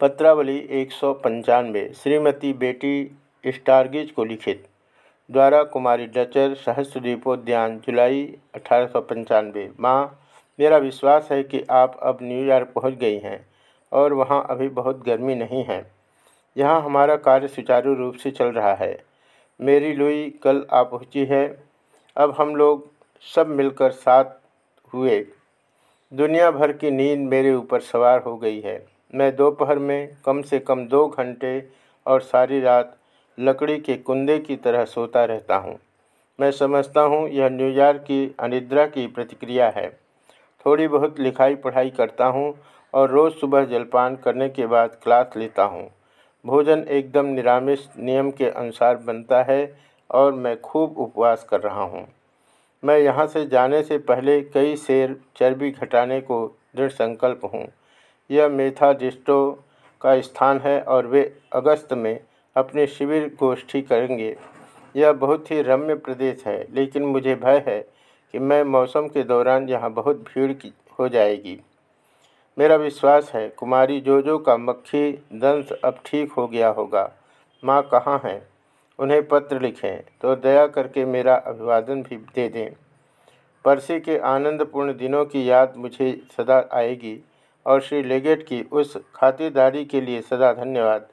पत्रावली एक सौ पंचानवे, श्रीमती बेटी स्टारगिज को लिखित, द्वारा कुमारी डचर सहस्रदीपोद्यान जुलाई अठारह सौ पंचानवे। माँ, मेरा विश्वास है कि आप अब न्यूयॉर्क पहुँच गई हैं और वहाँ अभी बहुत गर्मी नहीं है। यहाँ हमारा कार्य सुचारू रूप से चल रहा है। मेरी लुई कल आ पहुँची है। अब हम लोग सब मिलकर साथ हुए। दुनिया भर की नींद मेरे ऊपर सवार हो गई है। मैं दोपहर में कम से कम दो घंटे और सारी रात लकड़ी के कुंदे की तरह सोता रहता हूँ। मैं समझता हूँ यह न्यूयॉर्क की अनिद्रा की प्रतिक्रिया है। थोड़ी बहुत लिखाई पढ़ाई करता हूँ और रोज़ सुबह जलपान करने के बाद क्लास लेता हूँ। भोजन एकदम निरामिष नियम के अनुसार बनता है और मैं खूब उपवास कर रहा हूँ। मैं यहाँ से जाने से पहले कई शेर चर्बी घटाने को दृढ़ संकल्प हूँ। यह मेथाडिस्टो का स्थान है और वे अगस्त में अपने शिविर गोष्ठी करेंगे। यह बहुत ही रम्य प्रदेश है, लेकिन मुझे भय है कि मैं मौसम के दौरान यहाँ बहुत भीड़ की हो जाएगी। मेरा विश्वास है, कुमारी जोजो का मक्खी दंश अब ठीक हो गया होगा। माँ कहाँ हैं? उन्हें पत्र लिखें तो दया करके मेरा अभिवादन भी दे दें। परसी के आनंदपूर्ण दिनों की याद मुझे सदा आएगी। और श्री लेगेट की उस खातिरदारी के लिए सदा धन्यवाद।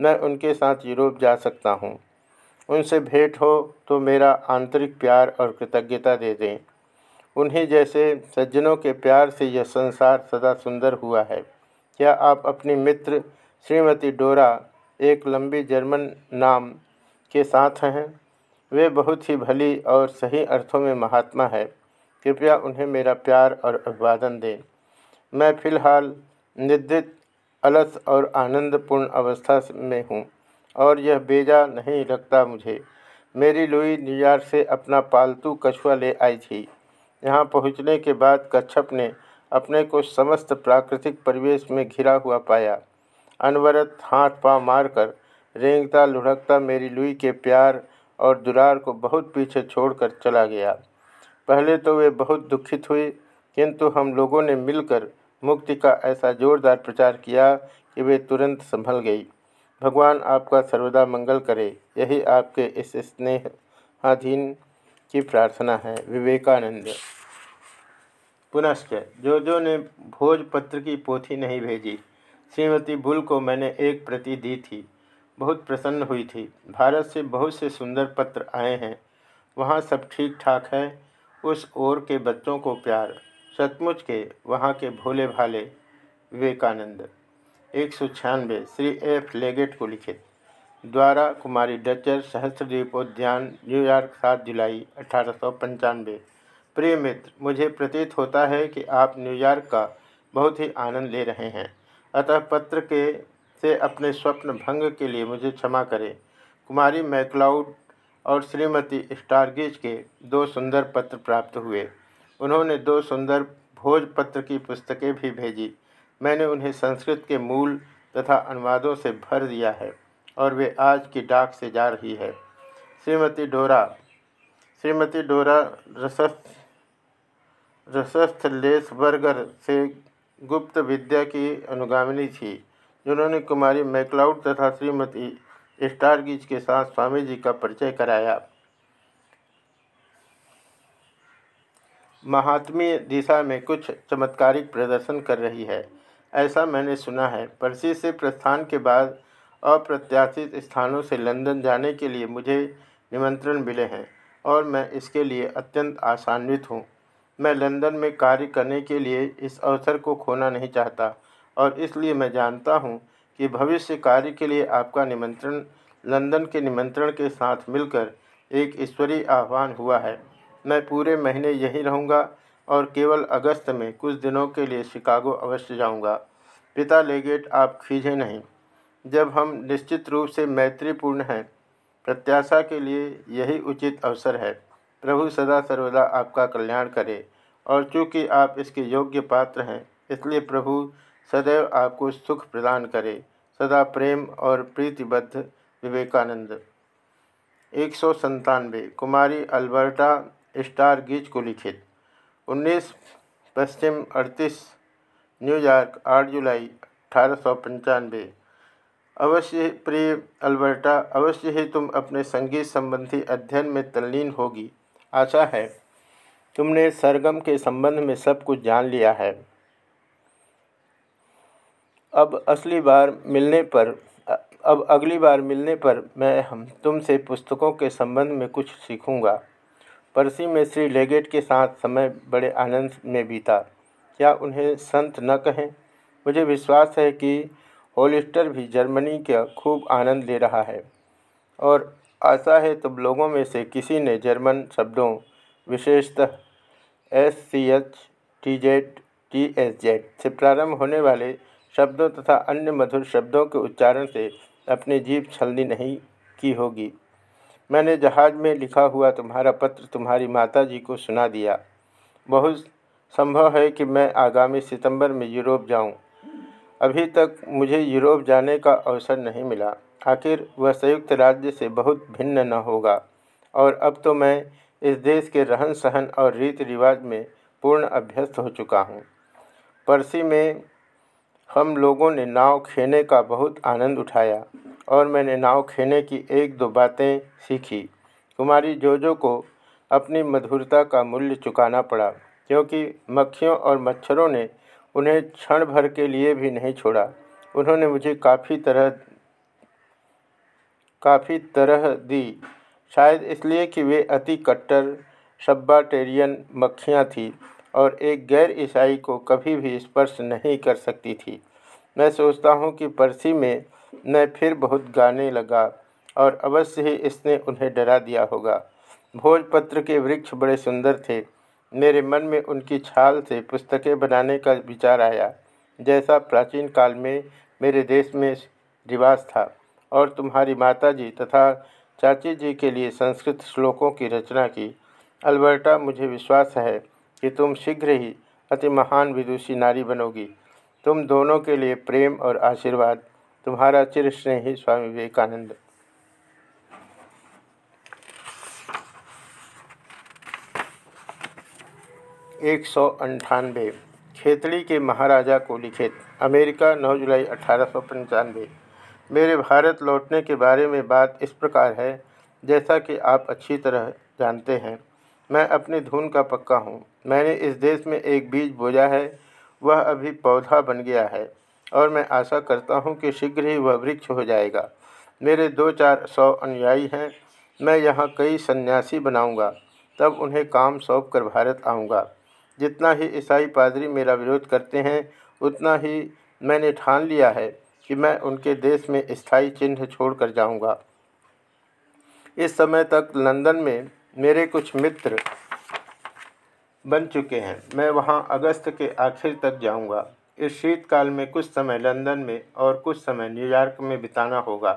मैं उनके साथ यूरोप जा सकता हूँ। उनसे भेंट हो तो मेरा आंतरिक प्यार और कृतज्ञता दे दें। उन्हीं जैसे सज्जनों के प्यार से यह संसार सदा सुंदर हुआ है। क्या आप अपनी मित्र श्रीमती डोरा, एक लंबी जर्मन नाम के साथ हैं? वे बहुत ही भली और सही अर्थों में महात्मा है। कृपया उन्हें मेरा प्यार और अभिवादन दें। मैं फ़िलहाल निद्रित, अलस और आनंदपूर्ण अवस्था में हूँ और यह बेजा नहीं लगता मुझे। मेरी लुई न्यूयॉर्क से अपना पालतू कछुआ ले आई थी। यहाँ पहुँचने के बाद कच्छप ने अपने को समस्त प्राकृतिक परिवेश में घिरा हुआ पाया। अनवरत हाथ पाँव मारकर, रेंगता लुढ़कता मेरी लुई के प्यार और दुरार को बहुत पीछे छोड़कर चला गया। पहले तो वे बहुत दुखित हुई किंतु हम लोगों ने मिलकर मुक्ति का ऐसा जोरदार प्रचार किया कि वे तुरंत संभल गई। भगवान आपका सर्वदा मंगल करे। यही आपके इस स्नेहाधीन की प्रार्थना है। विवेकानंद। पुनश्च जो जो ने भोजपत्र की पोथी नहीं भेजी। श्रीमती भूल को मैंने एक प्रति दी थी। बहुत प्रसन्न हुई थी। भारत से बहुत से सुंदर पत्र आए हैं। वहाँ सब ठीक ठाक है। उस ओर के बच्चों को प्यार। सचमुच के वहाँ के भोले भाले विवेकानंद। एक सौ छियानवे, श्री एफ़. लेगेट को लिखित। द्वारा कुमारी डचर सहस्रद्वीप उद्यान न्यूयॉर्क सात जुलाई, अठारह सौ पंचानवे। प्रिय मित्र, मुझे प्रतीत होता है कि आप न्यूयॉर्क का बहुत ही आनंद ले रहे हैं। अतः पत्र के से अपने स्वप्न भंग के लिए मुझे क्षमा करें। कुमारी मैकलाउड और श्रीमती स्टारगिज के दो सुंदर पत्र प्राप्त हुए। उन्होंने दो सुंदर भोजपत्र की पुस्तकें भी भेजी। मैंने उन्हें संस्कृत के मूल तथा अनुवादों से भर दिया है और वे आज की डाक से जा रही है। श्रीमती डोरा श्रीमती डोरा रसस्थ रसस्थ लेसबर्गर से गुप्त विद्या की अनुगामिनी थी, जिन्होंने कुमारी मैकलाउड तथा श्रीमती स्टारगिज के साथ स्वामी जी का परिचय कराया। महात्मीय दिशा में कुछ चमत्कारिक प्रदर्शन कर रही है। ऐसा मैंने सुना है। परसी से प्रस्थान के बाद अप्रत्याशित स्थानों से लंदन जाने के लिए मुझे निमंत्रण मिले हैं और मैं इसके लिए अत्यंत आसान्वित हूँ। मैं लंदन में कार्य करने के लिए इस अवसर को खोना नहीं चाहता और इसलिए मैं जानता हूँ कि भविष्य कार्य के लिए आपका निमंत्रण, लंदन के निमंत्रण के साथ मिलकर एक ईश्वरीय आह्वान हुआ है। मैं पूरे महीने यहीं रहूँगा और केवल अगस्त में कुछ दिनों के लिए शिकागो अवश्य जाऊँगा। पिता लेगेट, आप खींचे नहीं। जब हम निश्चित रूप से मैत्रीपूर्ण हैं, प्रत्याशा के लिए यही उचित अवसर है। प्रभु सदा सर्वदा आपका कल्याण करे और चूँकि आप इसके योग्य पात्र हैं, इसलिए प्रभु सदैव आपको सुख प्रदान करे। सदा प्रेम और प्रीतिबद्ध विवेकानंद। एक सौ संतानवे, कुमारी अल्बर्टा स्टार गीज को लिखित। 19 पश्चिम अड़तीस न्यूयॉर्क 8 जुलाई, अठारह सौ पंचानबे अवश्य प्रिय अल्बर्टा, अवश्य ही तुम अपने संगीत संबंधी अध्ययन में तल्लीन होगी। आशा है, तुमने सरगम के संबंध में सब कुछ जान लिया है। अब असली बार मिलने पर, अब अगली बार मिलने पर मैं हम तुमसे पुस्तकों के संबंध में कुछ सीखूँगा। परसी में श्री लेगेट के साथ समय बड़े आनंद में बीता। क्या उन्हें संत न कहें? मुझे विश्वास है कि होलिस्टर भी जर्मनी का खूब आनंद ले रहा है। और आशा है तब लोगों में से किसी ने जर्मन शब्दों, विशेषतः S C H T Z T S Z से प्रारंभ होने वाले शब्दों तथा अन्य मधुर शब्दों के उच्चारण से अपनी जीभ छलनी नहीं की होगी। मैंने जहाज़ में लिखा हुआ तुम्हारा पत्र तुम्हारी माता जी को सुना दिया। बहुत संभव है कि मैं आगामी सितंबर में यूरोप जाऊँ। अभी तक मुझे यूरोप जाने का अवसर नहीं मिला। आखिर वह संयुक्त राज्य से बहुत भिन्न न होगा। और अब तो मैं इस देश के रहन सहन और रीति रिवाज में पूर्ण अभ्यस्त हो चुका हूँ। परसी में हम लोगों ने नाव खेने का बहुत आनंद उठाया और मैंने नाव खेने की एक दो बातें सीखी। कुमारी जोजो को अपनी मधुरता का मूल्य चुकाना पड़ा, क्योंकि मक्खियों और मच्छरों ने उन्हें क्षण भर के लिए भी नहीं छोड़ा। उन्होंने मुझे काफ़ी तरह काफ़ी तरह दी। शायद इसलिए कि वे अति कट्टर, सब्बाटेरियन मक्खियाँ थीं। और एक गैर ईसाई को कभी भी स्पर्श नहीं कर सकती थी। मैं सोचता हूँ कि परसी में मैं फिर बहुत गाने लगा और अवश्य ही इसने उन्हें डरा दिया होगा। भोजपत्र के वृक्ष बड़े सुंदर थे। मेरे मन में उनकी छाल से पुस्तकें बनाने का विचार आया। जैसा प्राचीन काल में मेरे देश में रिवाज था और तुम्हारी माताजी तथा चाची जी के लिए संस्कृत श्लोकों की रचना की। अल्बर्टा, मुझे विश्वास है कि तुम शीघ्र ही अति महान विदुषी नारी बनोगी। तुम दोनों के लिए प्रेम और आशीर्वाद, तुम्हारा चिर स्नेही स्वामी विवेकानंद। एक सौ अंठानवे। खेतड़ी के महाराजा को लिखित, अमेरिका 9 जुलाई अठारह सौ पंचानवे। मेरे भारत लौटने के बारे में बात इस प्रकार है, जैसा कि आप अच्छी तरह जानते हैं। मैं अपनी धुन का पक्का हूँ। मैंने इस देश में एक बीज बोया है, वह अभी पौधा बन गया है, और मैं आशा करता हूँ कि शीघ्र ही वह वृक्ष हो जाएगा। मेरे दो चार सौ अनुयायी हैं, मैं यहाँ कई सन्यासी बनाऊँगा, तब उन्हें काम सौंप कर भारत आऊँगा। जितना ही ईसाई पादरी मेरा विरोध करते हैं, उतना ही मैंने ठान लिया है कि मैं उनके देश में स्थायी चिन्ह छोड़कर जाऊँगा। इस समय तक लंदन में मेरे कुछ मित्र बन चुके हैं। मैं वहाँ अगस्त के आखिर तक जाऊँगा। इस शीतकाल में कुछ समय लंदन में और कुछ समय न्यूयॉर्क में बिताना होगा।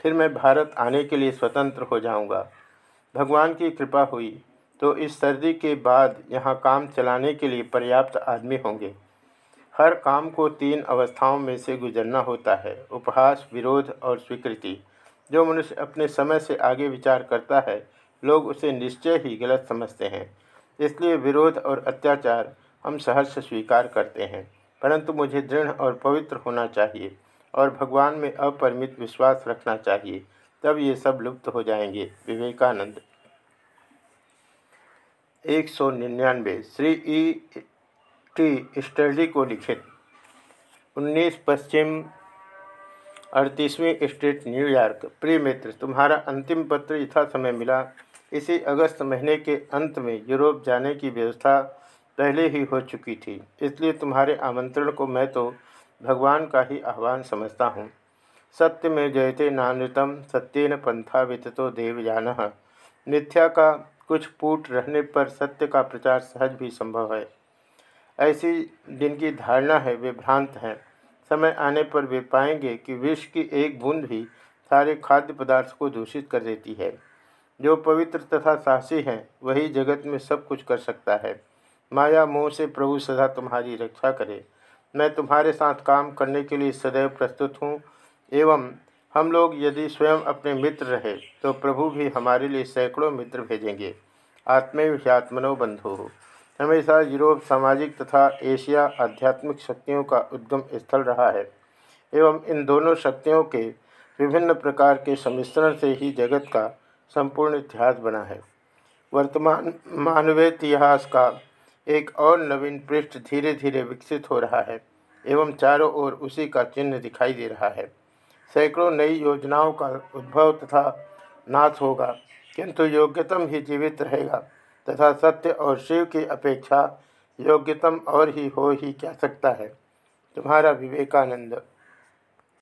फिर मैं भारत आने के लिए स्वतंत्र हो जाऊँगा। भगवान की कृपा हुई तो इस सर्दी के बाद यहाँ काम चलाने के लिए पर्याप्त आदमी होंगे। हर काम को तीन अवस्थाओं में से गुजरना होता है। उपहास, विरोध और स्वीकृति। जो मनुष्य अपने समय से आगे विचार करता है लोग उसे निश्चय ही गलत समझते हैं। इसलिए विरोध और अत्याचार हम सहर्ष स्वीकार करते हैं, परंतु मुझे दृढ़ और पवित्र होना चाहिए और भगवान में अपरिमित विश्वास रखना चाहिए, तब ये सब लुप्त हो जाएँगे। विवेकानंद। एक सौ निन्यानवे। श्री ई टी स्टर्डी को लिखित। उन्नीस पश्चिम अड़तीसवीं स्ट्रीट, न्यूयॉर्क। प्रिय मित्र, तुम्हारा अंतिम पत्र यथा समय मिला। इसी अगस्त महीने के अंत में यूरोप जाने की व्यवस्था पहले ही हो चुकी थी। इसलिए तुम्हारे आमंत्रण को मैं तो भगवान का ही आह्वान समझता हूँ। सत्य में जयते नानृतम, सत्यन पंथा विततो देवयान मिथ्या का कुछ फूट रहने पर सत्य का प्रचार सहज भी संभव है। ऐसी जिनकी धारणा है, वे भ्रांत हैं। समय आने पर वे पाएँगे कि विष की एक बूंद भी सारे खाद्य पदार्थ को दूषित कर देती है। जो पवित्र तथा साहसी हैं, वही जगत में सब कुछ कर सकता है। माया मोह से प्रभु सदा तुम्हारी रक्षा करे। मैं तुम्हारे साथ काम करने के लिए सदैव प्रस्तुत हूँ। एवं हम लोग यदि स्वयं अपने मित्र रहे तो प्रभु भी हमारे लिए सैकड़ों मित्र भेजेंगे। आत्मनो बंधु। हो हमेशा यूरोप, सामाजिक तथा एशिया आध्यात्मिक शक्तियों का उद्गम स्थल रहा है। एवं इन दोनों शक्तियों के विभिन्न प्रकार के सम्मिश्रण से ही जगत का संपूर्ण इतिहास बना है। वर्तमान मानवीय इतिहास का एक और नवीन पृष्ठ धीरे धीरे विकसित हो रहा है एवं चारों ओर उसी का चिन्ह दिखाई दे रहा है। सैकड़ों नई योजनाओं का उद्भव तथा नाश होगा, किंतु योग्यतम ही जीवित रहेगा तथा सत्य और शिव की अपेक्षा योग्यतम और ही हो ही क्या सकता है? तुम्हारा विवेकानंद।